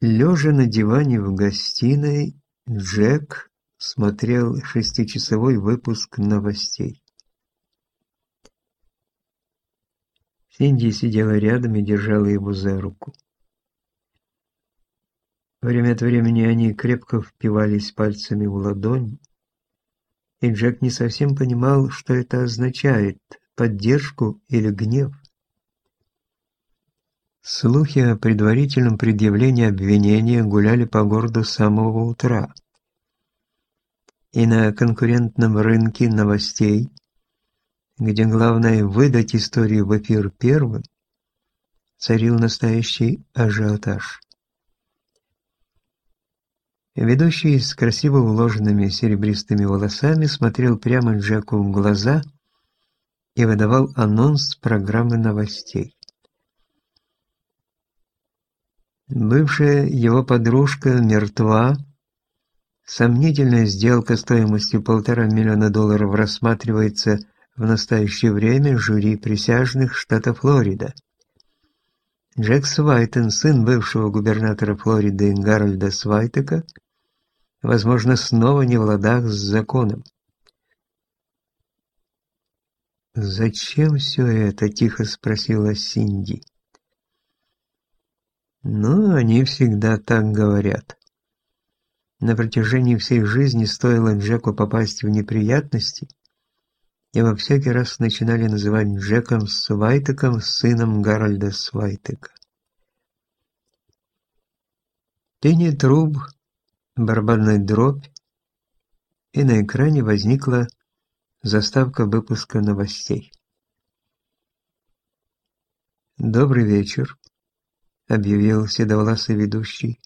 Лежа на диване в гостиной, Джек смотрел шестичасовой выпуск новостей. Синди сидела рядом и держала его за руку. Время от времени они крепко впивались пальцами в ладонь, и Джек не совсем понимал, что это означает – поддержку или гнев. Слухи о предварительном предъявлении обвинения гуляли по городу с самого утра. И на конкурентном рынке новостей, где главное выдать историю в эфир первым, царил настоящий ажиотаж. Ведущий с красиво уложенными серебристыми волосами смотрел прямо Джеку в глаза и выдавал анонс программы новостей. Бывшая его подружка мертва. Сомнительная сделка стоимостью полтора миллиона долларов рассматривается в настоящее время жюри присяжных штата Флорида. Джек Свайтен, сын бывшего губернатора Флориды Гарольда Свайтека, возможно, снова не в ладах с законом. «Зачем все это?» – тихо спросила Синди. «Ну, они всегда так говорят». На протяжении всей жизни стоило Джеку попасть в неприятности, его всякий раз начинали называть Джеком Свайтеком, сыном Гарольда Свайтека. Пение труб барабанная дробь, и на экране возникла заставка выпуска новостей. «Добрый вечер», — объявил седовласый ведущий.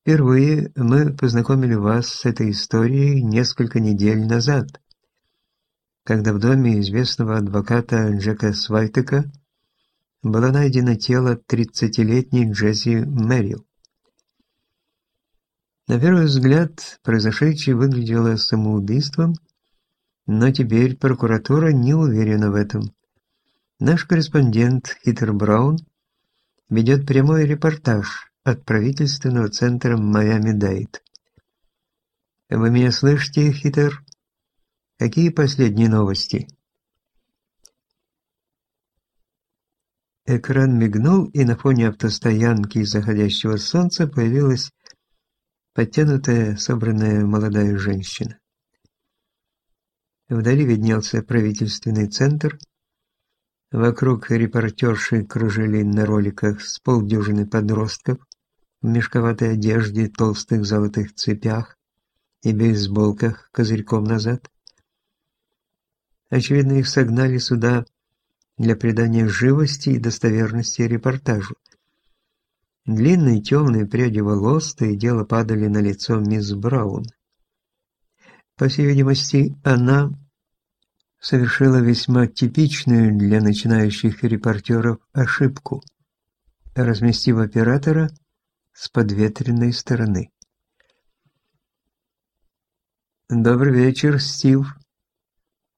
«Впервые мы познакомили вас с этой историей несколько недель назад, когда в доме известного адвоката Джека Свайтека было найдено тело 30-летней Джесси Мэрил. На первый взгляд, произошедшее выглядело самоубийством, но теперь прокуратура не уверена в этом. Наш корреспондент Хитер Браун ведет прямой репортаж от правительственного центра Майами-Дейт. Вы меня слышите, Хитер? Какие последние новости? Экран мигнул, и на фоне автостоянки заходящего солнца появилась подтянутая, собранная молодая женщина. Вдали виднелся правительственный центр. Вокруг репортерши кружили на роликах с полдюжины подростков в мешковатой одежде, толстых золотых цепях и бейсболках козырьком назад. Очевидно, их согнали сюда для придания живости и достоверности репортажу. Длинные темные пряди волос то и дело падали на лицо мисс Браун. По всей видимости, она совершила весьма типичную для начинающих репортеров ошибку, разместив оператора с подветренной стороны. «Добрый вечер, Стив.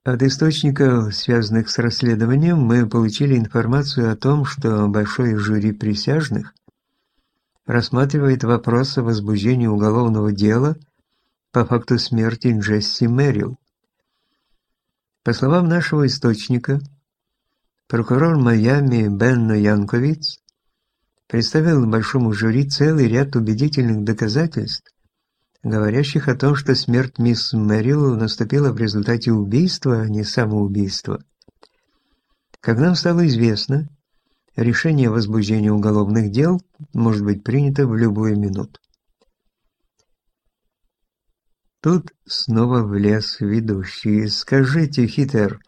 От источников, связанных с расследованием, мы получили информацию о том, что большое жюри присяжных рассматривает вопрос о возбуждении уголовного дела по факту смерти Джесси Мэрил. По словам нашего источника, прокурор Майами Бенно Янковиц представил большому жюри целый ряд убедительных доказательств, говорящих о том, что смерть мисс Мэрил наступила в результате убийства, а не самоубийства. Как нам стало известно, Решение о возбуждении уголовных дел может быть принято в любую минуту. Тут снова влез ведущий. «Скажите, Хитер,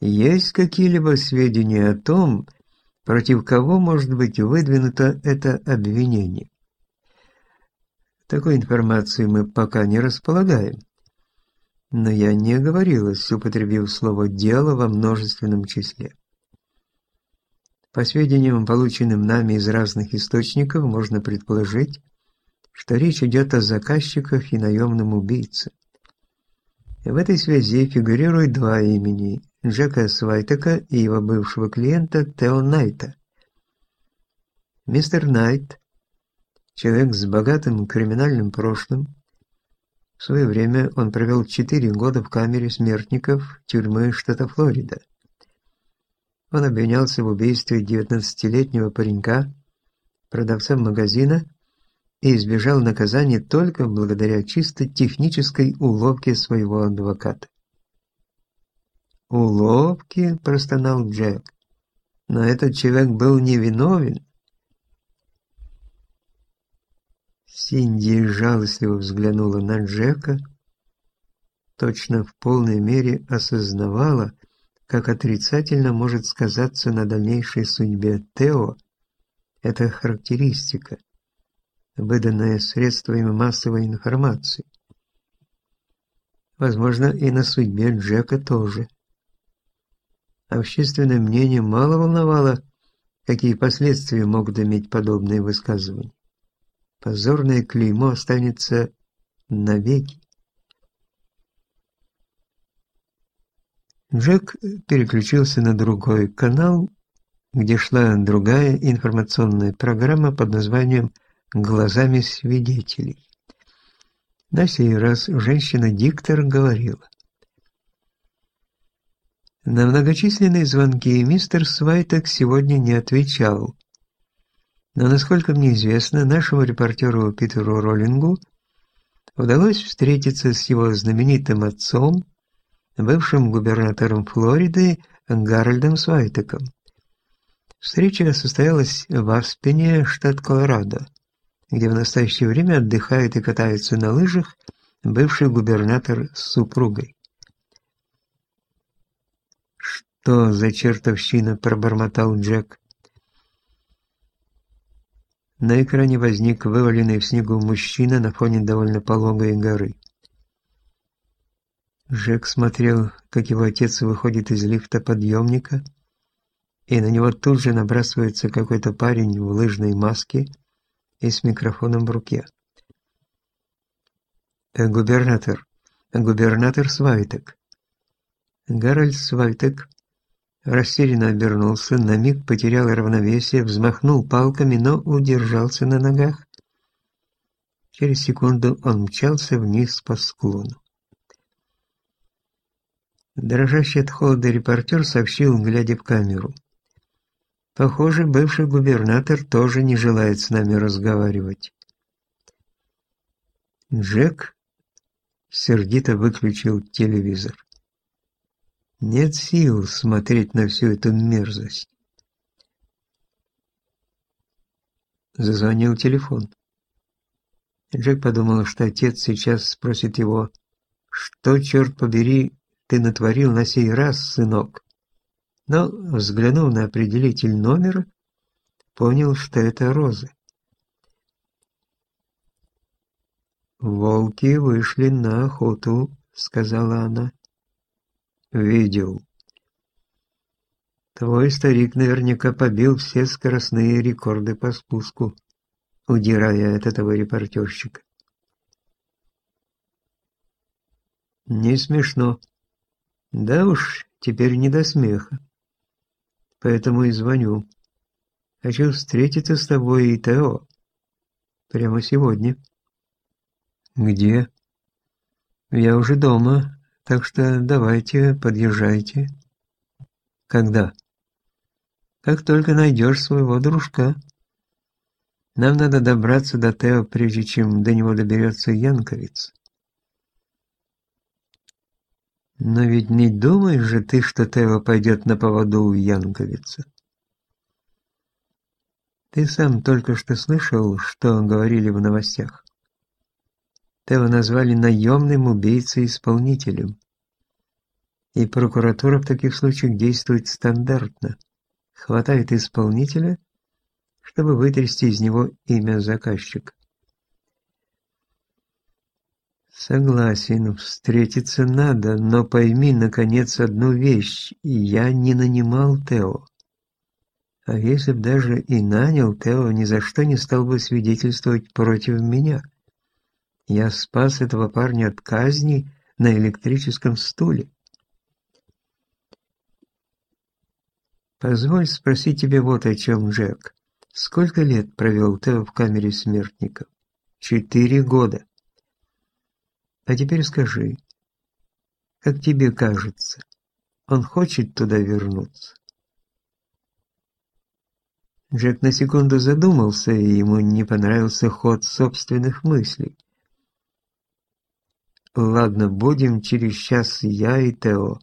есть какие-либо сведения о том, против кого может быть выдвинуто это обвинение?» Такой информации мы пока не располагаем. Но я не оговорилась, употребив слово «дело» во множественном числе. По сведениям, полученным нами из разных источников, можно предположить, что речь идет о заказчиках и наемном убийце. В этой связи фигурируют два имени – Джека Свайтека и его бывшего клиента Тео Найта. Мистер Найт человек с богатым криминальным прошлым. В свое время он провел четыре года в камере смертников тюрьмы штата Флорида. Он обвинялся в убийстве 19-летнего паренька, продавца магазина, и избежал наказания только благодаря чисто технической уловке своего адвоката. «Уловки?» – простонал Джек. «Но этот человек был невиновен». Синди жалостливо взглянула на Джека, точно в полной мере осознавала, как отрицательно может сказаться на дальнейшей судьбе Тео эта характеристика, выданная средствами массовой информации. Возможно, и на судьбе Джека тоже. Общественное мнение мало волновало, какие последствия могут иметь подобные высказывания. Позорное клеймо останется навеки. Джек переключился на другой канал, где шла другая информационная программа под названием «Глазами свидетелей». На сей раз женщина-диктор говорила. На многочисленные звонки мистер Свайтек сегодня не отвечал. Но, насколько мне известно, нашему репортеру Питеру Роллингу удалось встретиться с его знаменитым отцом, бывшим губернатором Флориды Гарольдом Свайтеком. Встреча состоялась в Аспене, штат Колорадо, где в настоящее время отдыхает и катается на лыжах бывший губернатор с супругой. «Что за чертовщина?» – пробормотал Джек. На экране возник вываленный в снегу мужчина на фоне довольно пологой горы. Жек смотрел, как его отец выходит из лифта подъемника, и на него тут же набрасывается какой-то парень в лыжной маске и с микрофоном в руке. «Э, «Губернатор, губернатор Свайтек». Гарольд Свайтек растерянно обернулся, на миг потерял равновесие, взмахнул палками, но удержался на ногах. Через секунду он мчался вниз по склону. Дрожащий от холода репортер сообщил, глядя в камеру. Похоже, бывший губернатор тоже не желает с нами разговаривать. Джек сердито выключил телевизор. Нет сил смотреть на всю эту мерзость. Зазвонил телефон. Джек подумал, что отец сейчас спросит его, что, черт побери, ты натворил на сей раз, сынок?» Но, взглянув на определитель номера, понял, что это розы. «Волки вышли на охоту», — сказала она. «Видел. Твой старик наверняка побил все скоростные рекорды по спуску, удирая от этого репортерщика». «Не смешно», да уж, теперь не до смеха. Поэтому и звоню. Хочу встретиться с тобой и Тео. Прямо сегодня. Где? Я уже дома, так что давайте, подъезжайте. Когда? Как только найдешь своего дружка. Нам надо добраться до Тео, прежде чем до него доберется Янковец. Но ведь не думаешь же ты, что Тео пойдет на поводу у Янковица? Ты сам только что слышал, что говорили в новостях. Тео назвали наемным убийцей-исполнителем. И прокуратура в таких случаях действует стандартно. Хватает исполнителя, чтобы вытрясти из него имя заказчика. Согласен, встретиться надо, но пойми, наконец, одну вещь. Я не нанимал Тео. А если б даже и нанял Тео, ни за что не стал бы свидетельствовать против меня. Я спас этого парня от казни на электрическом стуле. Позволь спросить тебя вот о чем, Джек. Сколько лет провел Тео в камере смертников? Четыре года. А теперь скажи, как тебе кажется, он хочет туда вернуться? Джек на секунду задумался, и ему не понравился ход собственных мыслей. «Ладно, будем через час я и Тео.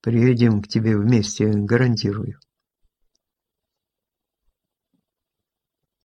Приедем к тебе вместе, гарантирую».